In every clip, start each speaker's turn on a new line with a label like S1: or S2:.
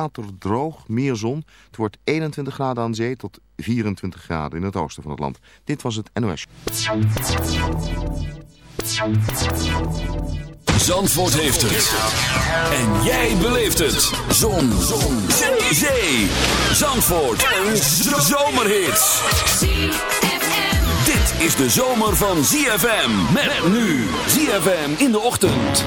S1: Water droog, meer zon. Het wordt 21 graden aan zee tot 24 graden in het oosten van het land. Dit was het NOS.
S2: Zandvoort heeft het. En jij beleeft het. Zon. zon. Zee. Zandvoort. Een zomerhit. Dit is de zomer van ZFM. Met nu. ZFM in de ochtend.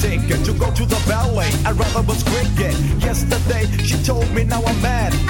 S3: Ticket to go to the ballet. I'd rather was cricket. Yesterday she told me now I'm mad.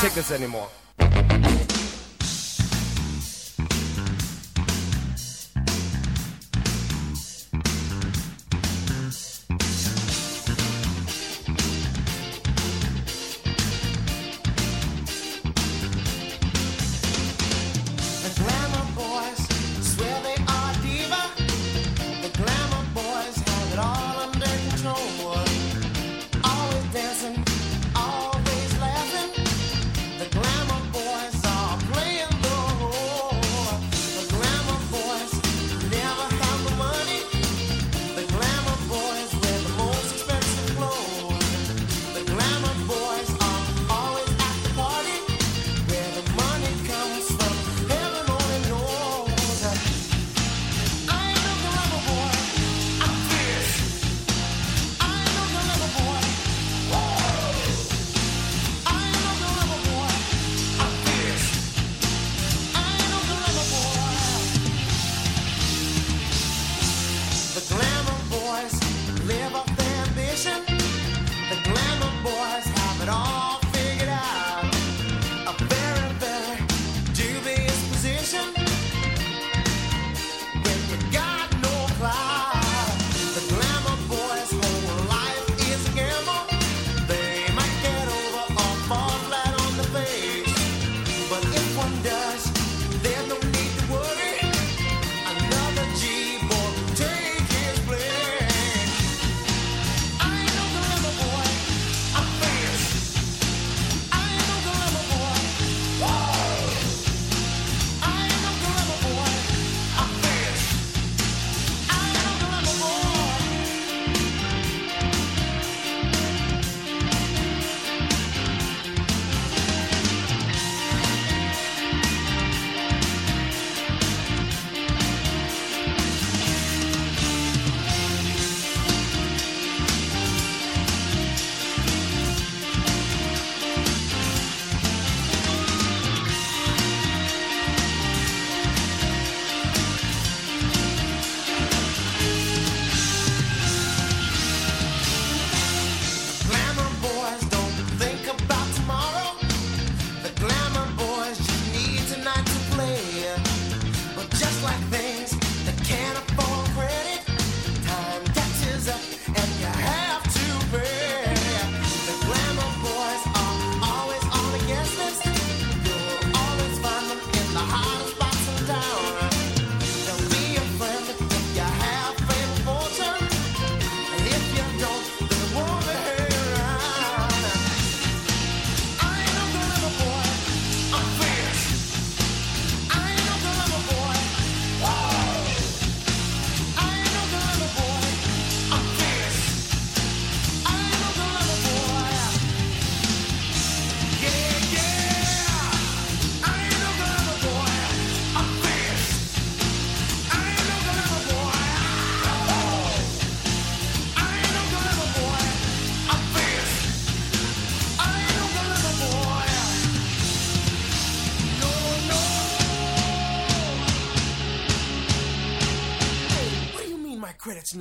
S4: Take this anymore.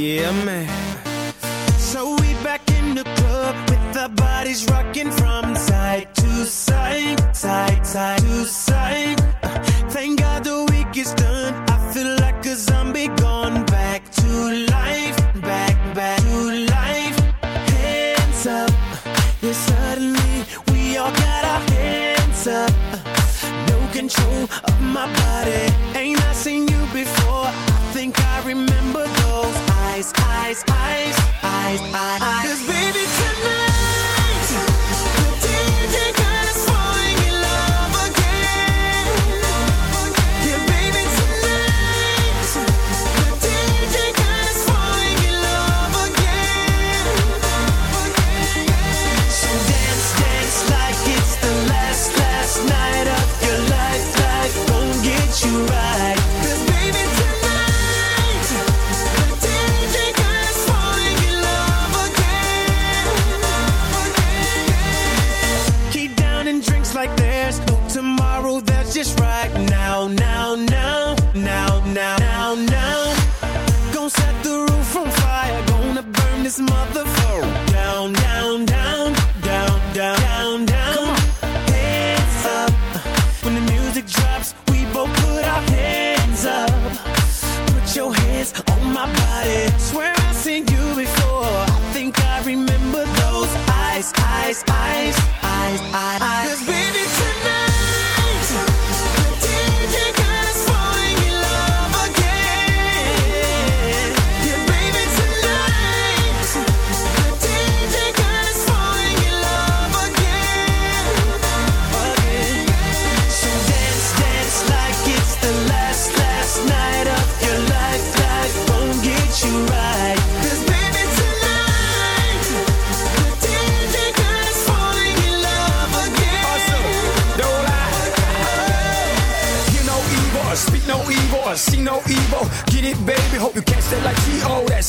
S5: Yeah, man. So we back in the club with our bodies rocking from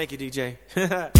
S5: Thank you, DJ.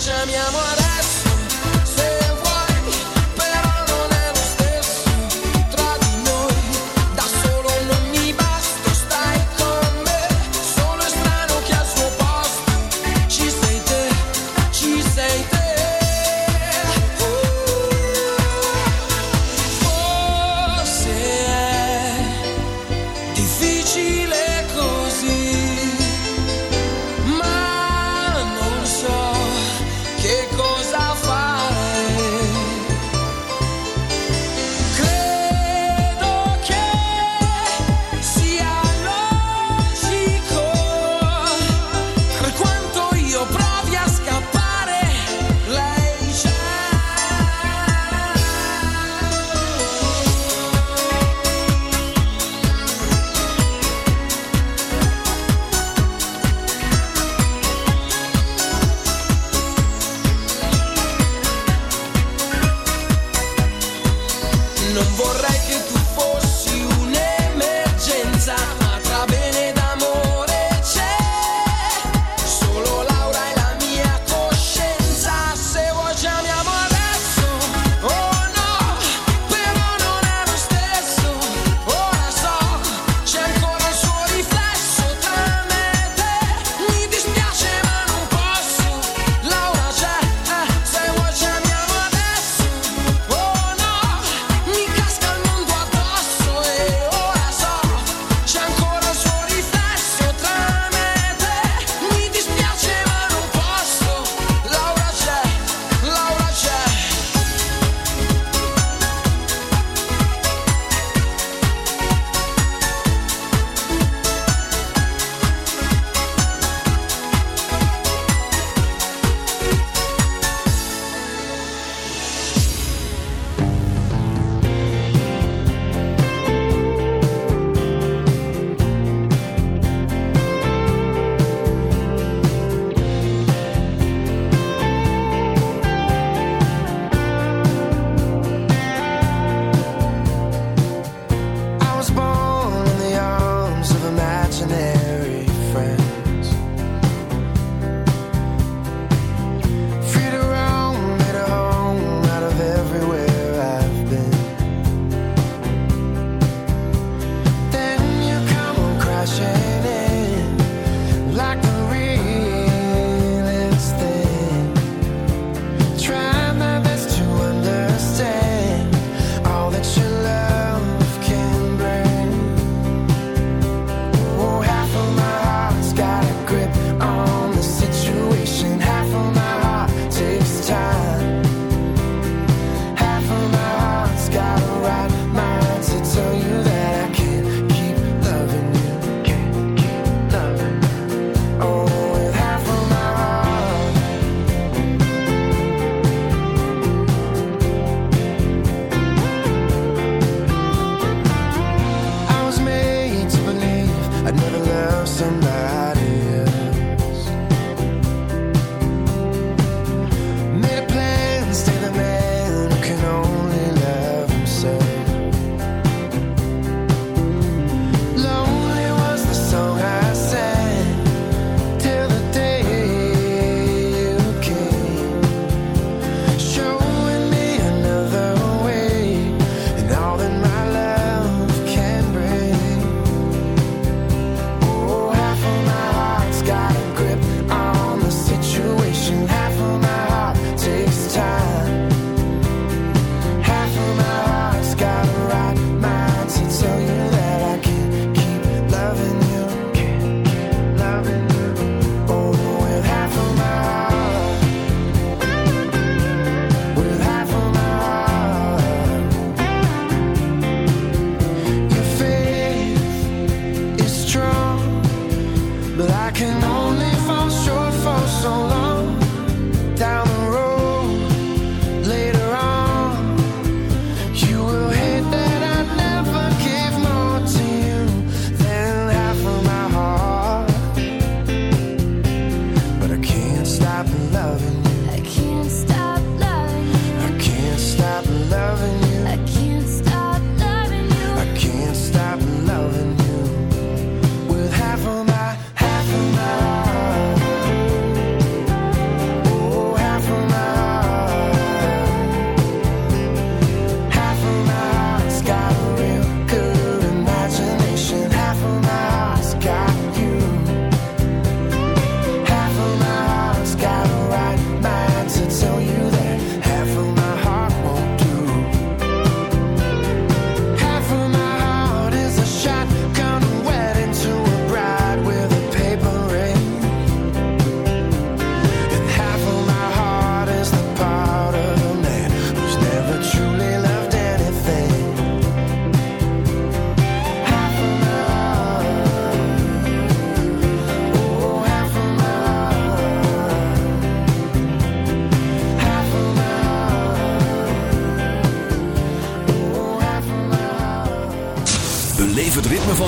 S2: Facciamo amore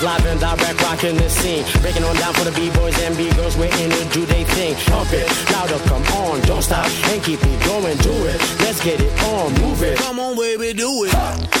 S6: Feel I feels live and direct rocking the scene. Breaking on down for the B-boys and B-girls, we're in to do they thing. Pump it, louder, come on, don't stop and keep it going, do it. Let's get it on, move it.
S7: Come on, baby, do it.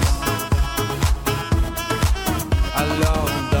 S8: alone.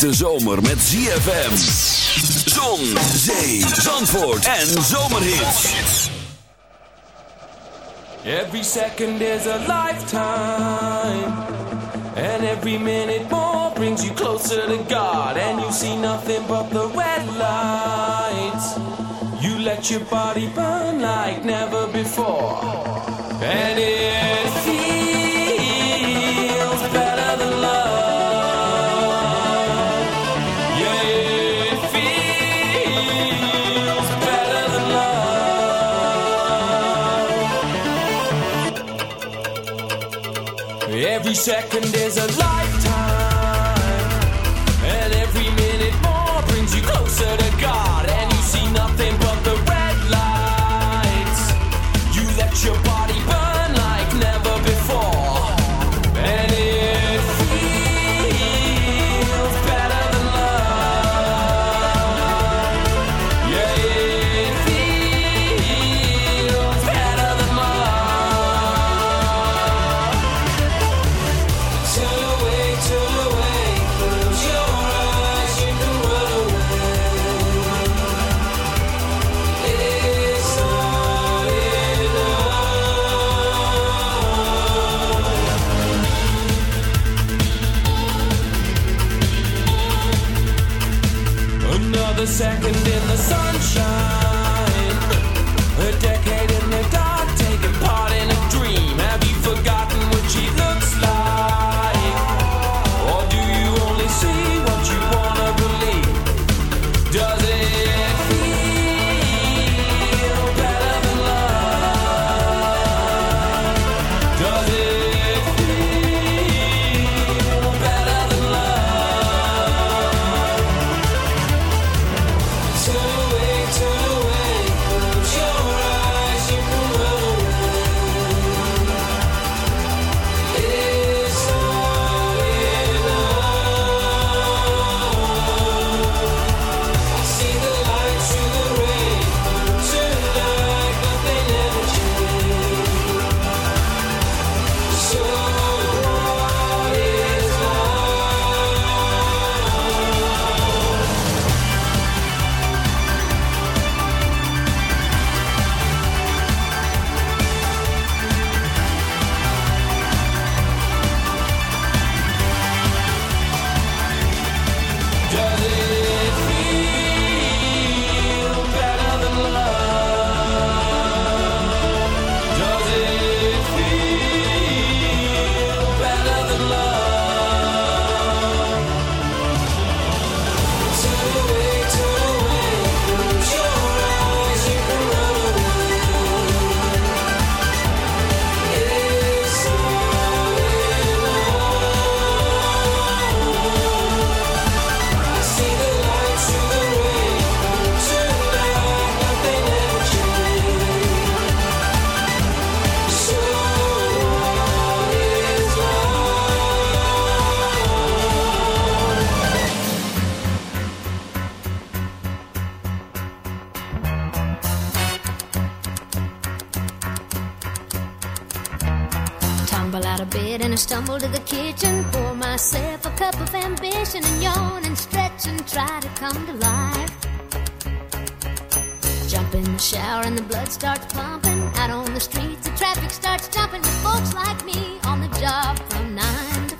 S9: hete zomer met ZFM. Zon, zee, zandvoort en zomerhits.
S10: Every second is a lifetime. And every minute more brings you closer to God. And you see nothing but the red lights. You let your body burn like never before. And it feels second is a
S8: lie.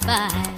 S8: five.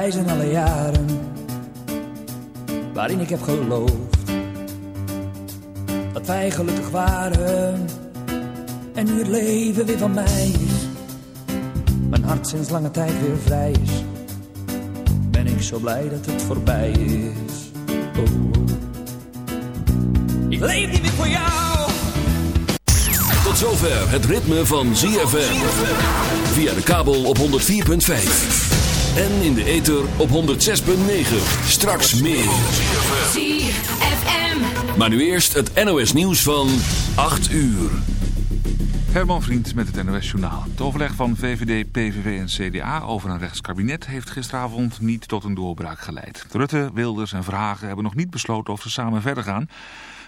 S11: wijzen alle jaren waarin ik heb geloofd dat wij gelukkig waren en nu het leven weer van mij is, mijn hart sinds lange tijd weer vrij is, ben ik zo blij dat het voorbij is. Oh, oh. Ik leef niet meer voor jou.
S9: Tot zover het ritme van ZFM via de kabel op 104.5. En in de ether op 106.9. Straks meer.
S12: ZFM.
S9: Maar nu eerst het NOS nieuws van 8 uur.
S13: Herman Vriend met het NOS Journaal. Het overleg van VVD, PVV en CDA over een rechtskabinet heeft gisteravond niet tot een doorbraak geleid. Rutte, Wilders en Verhagen hebben nog niet besloten of ze samen verder gaan.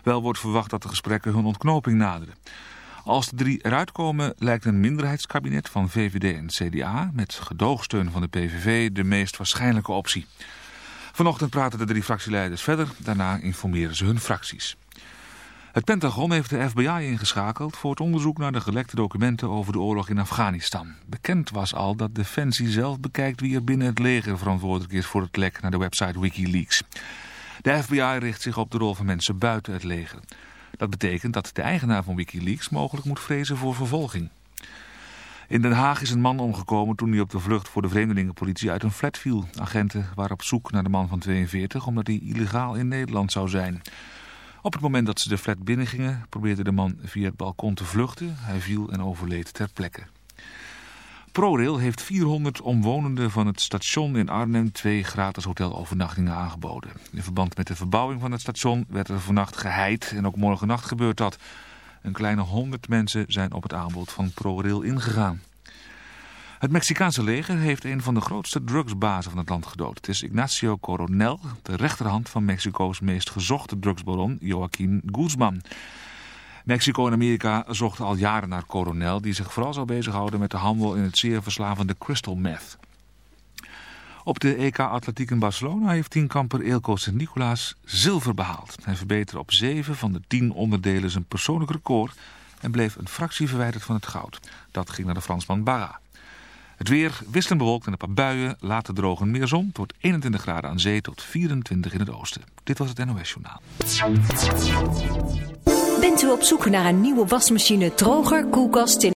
S13: Wel wordt verwacht dat de gesprekken hun ontknoping naderen. Als de drie eruit komen lijkt een minderheidskabinet van VVD en CDA met gedoogsteun van de PVV de meest waarschijnlijke optie. Vanochtend praten de drie fractieleiders verder, daarna informeren ze hun fracties. Het Pentagon heeft de FBI ingeschakeld voor het onderzoek naar de gelekte documenten over de oorlog in Afghanistan. Bekend was al dat Defensie zelf bekijkt wie er binnen het leger verantwoordelijk is voor het lek naar de website Wikileaks. De FBI richt zich op de rol van mensen buiten het leger. Dat betekent dat de eigenaar van Wikileaks mogelijk moet vrezen voor vervolging. In Den Haag is een man omgekomen toen hij op de vlucht voor de vreemdelingenpolitie uit een flat viel. Agenten waren op zoek naar de man van 42 omdat hij illegaal in Nederland zou zijn. Op het moment dat ze de flat binnengingen probeerde de man via het balkon te vluchten. Hij viel en overleed ter plekke. ProRail heeft 400 omwonenden van het station in Arnhem twee gratis hotelovernachtingen aangeboden. In verband met de verbouwing van het station werd er vannacht geheid en ook morgennacht gebeurt dat. Een kleine 100 mensen zijn op het aanbod van ProRail ingegaan. Het Mexicaanse leger heeft een van de grootste drugsbazen van het land gedood. Het is Ignacio Coronel, de rechterhand van Mexico's meest gezochte drugsbaron Joaquín Guzman. Mexico en Amerika zochten al jaren naar Coronel, die zich vooral zou bezighouden met de handel in het zeer verslavende crystal meth. Op de EK Atletiek in Barcelona heeft tienkamper Eelco Sint-Nicolaas zilver behaald. Hij verbeterde op zeven van de tien onderdelen zijn persoonlijk record en bleef een fractie verwijderd van het goud. Dat ging naar de Fransman Barra. Het weer wisselend bewolkt en een paar buien, later droog en meer zon. Wordt 21 graden aan zee tot 24 in het oosten. Dit was het NOS Journaal.
S12: Bent u op zoek naar een nieuwe wasmachine, droger, koelkast,